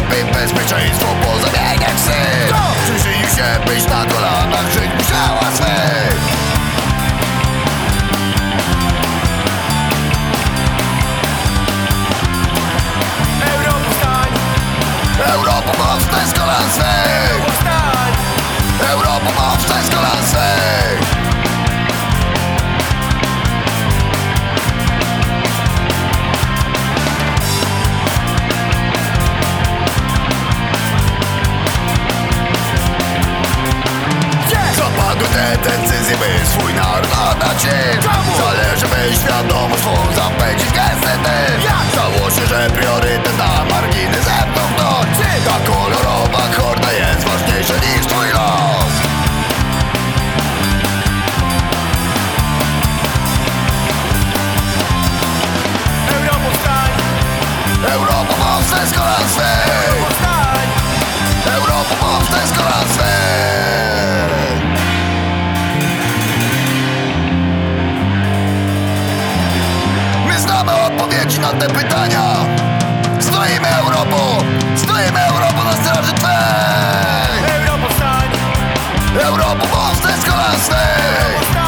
lepiej bezpieczeństwo po zamianie psy Przyjrzyj się, byś na kolanach żyć musiała swych Europa wstań, Europa mocna z kolan swych Europa mocna z kolan swych swój naród oddać im Zależy, by świadomość swą zapędzić gęsty. Dym Założy, że priorytet na margines zepchnąć Ta kolorowa horda jest ważniejsza niż twój los. Europa wstań, Europa z na te pytania. Stoimy Europo, stoimy Europo na straży Twej! Europo wstań Europo powstań z kolęsnej